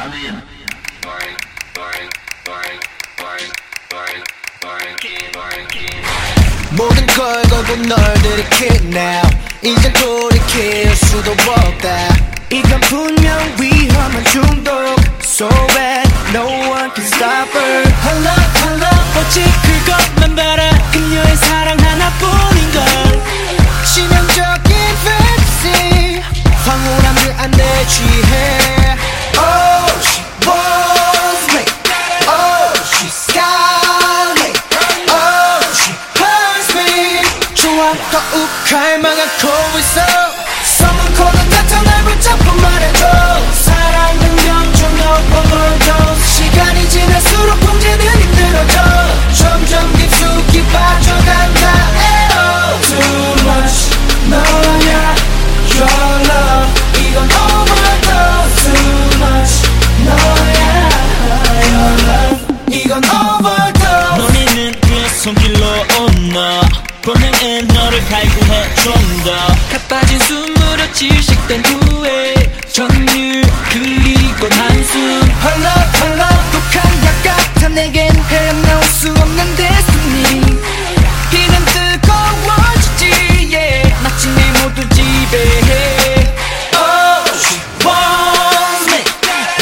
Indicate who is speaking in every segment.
Speaker 1: Come in. Boring, boring, boring, boring, boring, boring, boring, boring. 모든 걸 걸고 널 들이킬 now. 이젠 돌이킬 수도 없다. 이건 분명 위험. 더욱 갈망하고 있어 call the doctor 날 붙잡고 말해줘 사랑은 overdose 시간 질식된 후에 전율 그리고 한숨 헐렁 헐렁 독한 약 같아 내겐 헤어나올 수 없는 destiny 이는 뜨거워지지 yeah 마치 내 모두 지배해. Oh she wants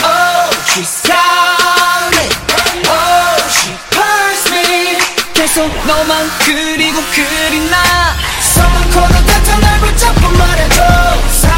Speaker 1: Oh she's got me. Oh she hurts 계속 너만 그리고 그리나 Call the doctor 날 붙잡고 말해줘